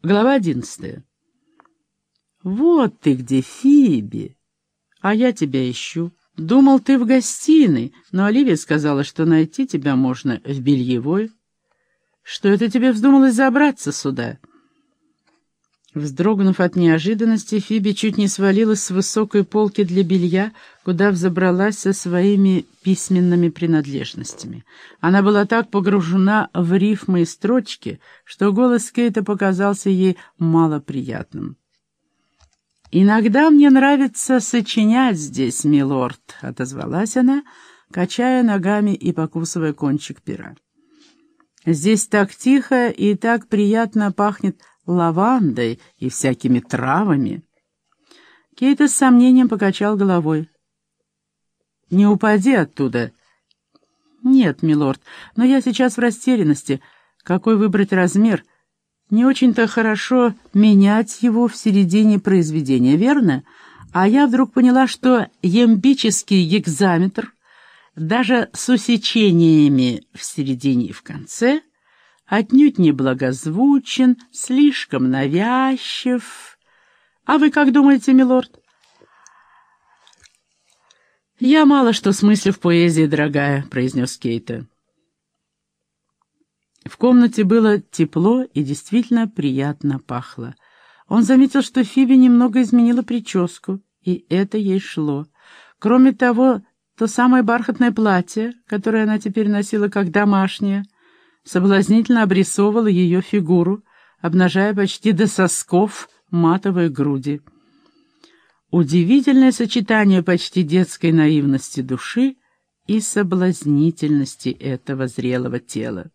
Глава одиннадцатая. «Вот ты где, Фиби! А я тебя ищу. Думал, ты в гостиной, но Оливия сказала, что найти тебя можно в бельевой. Что это тебе вздумалось забраться сюда?» Вздрогнув от неожиданности, Фиби чуть не свалилась с высокой полки для белья, куда взобралась со своими письменными принадлежностями. Она была так погружена в рифмы и строчки, что голос Кейта показался ей малоприятным. «Иногда мне нравится сочинять здесь, милорд», — отозвалась она, качая ногами и покусывая кончик пера. «Здесь так тихо и так приятно пахнет лавандой и всякими травами. Кейта с сомнением покачал головой. «Не упади оттуда». «Нет, милорд, но я сейчас в растерянности. Какой выбрать размер? Не очень-то хорошо менять его в середине произведения, верно? А я вдруг поняла, что ямбический гекзаметр, даже с усечениями в середине и в конце — отнюдь не благозвучен, слишком навязчив. А вы как думаете, милорд? «Я мало что смыслю в поэзии, дорогая», — произнес Кейта. В комнате было тепло и действительно приятно пахло. Он заметил, что Фиби немного изменила прическу, и это ей шло. Кроме того, то самое бархатное платье, которое она теперь носила как домашнее — соблазнительно обрисовывала ее фигуру, обнажая почти до сосков матовые груди. Удивительное сочетание почти детской наивности души и соблазнительности этого зрелого тела.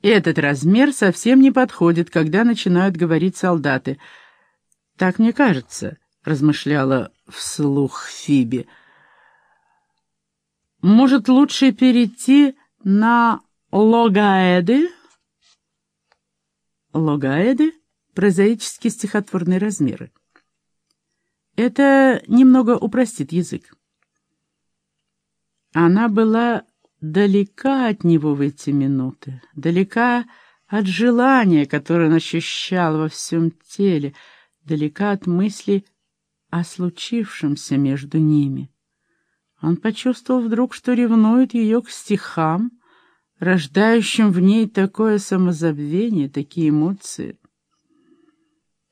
Этот размер совсем не подходит, когда начинают говорить солдаты. «Так мне кажется», — размышляла вслух Фиби. «Может, лучше перейти на логаэды. Логаэды — прозаические стихотворные размеры. Это немного упростит язык. Она была далека от него в эти минуты, далека от желания, которое он ощущал во всем теле, далека от мысли о случившемся между ними. Он почувствовал вдруг, что ревнует ее к стихам, рождающим в ней такое самозабвение, такие эмоции.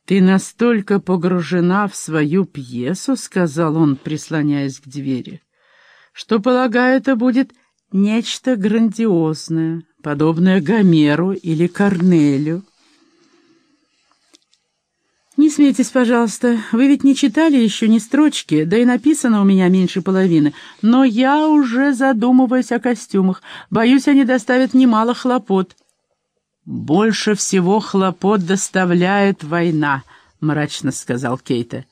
«Ты настолько погружена в свою пьесу, — сказал он, прислоняясь к двери, — что, полагаю, это будет нечто грандиозное, подобное Гомеру или Корнелю. «Не смейтесь, пожалуйста. Вы ведь не читали еще ни строчки, да и написано у меня меньше половины. Но я уже задумываюсь о костюмах. Боюсь, они доставят немало хлопот». «Больше всего хлопот доставляет война», — мрачно сказал Кейта.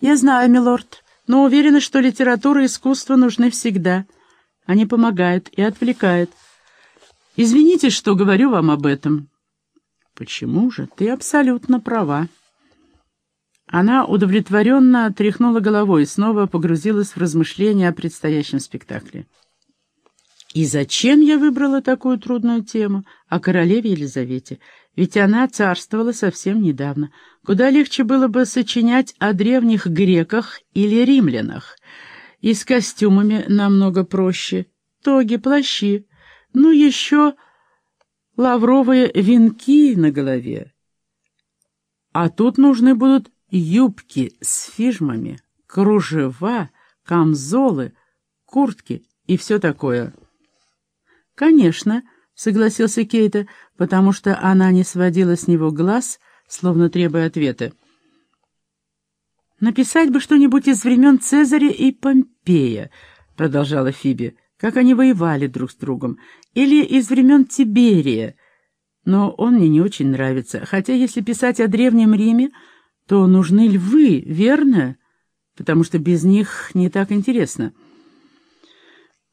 «Я знаю, милорд, но уверена, что литература и искусство нужны всегда. Они помогают и отвлекают. Извините, что говорю вам об этом». «Почему же? Ты абсолютно права». Она удовлетворенно тряхнула головой и снова погрузилась в размышления о предстоящем спектакле. И зачем я выбрала такую трудную тему о королеве Елизавете? Ведь она царствовала совсем недавно. Куда легче было бы сочинять о древних греках или римлянах. И с костюмами намного проще. Тоги, плащи. Ну, еще лавровые венки на голове. А тут нужны будут юбки с фижмами, кружева, камзолы, куртки и все такое. «Конечно», — согласился Кейта, потому что она не сводила с него глаз, словно требуя ответа. «Написать бы что-нибудь из времен Цезаря и Помпея», — продолжала Фиби как они воевали друг с другом, или из времен Тиберия, но он мне не очень нравится, хотя если писать о Древнем Риме, то нужны львы, верно? Потому что без них не так интересно.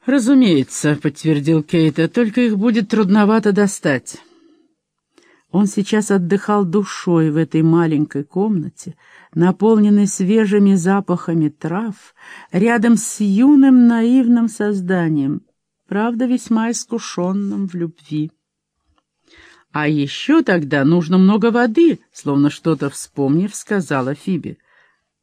«Разумеется», — подтвердил Кейта, — «только их будет трудновато достать». Он сейчас отдыхал душой в этой маленькой комнате, наполненной свежими запахами трав, рядом с юным наивным созданием, правда, весьма искушенным в любви. «А еще тогда нужно много воды», — словно что-то вспомнив, сказала Фиби.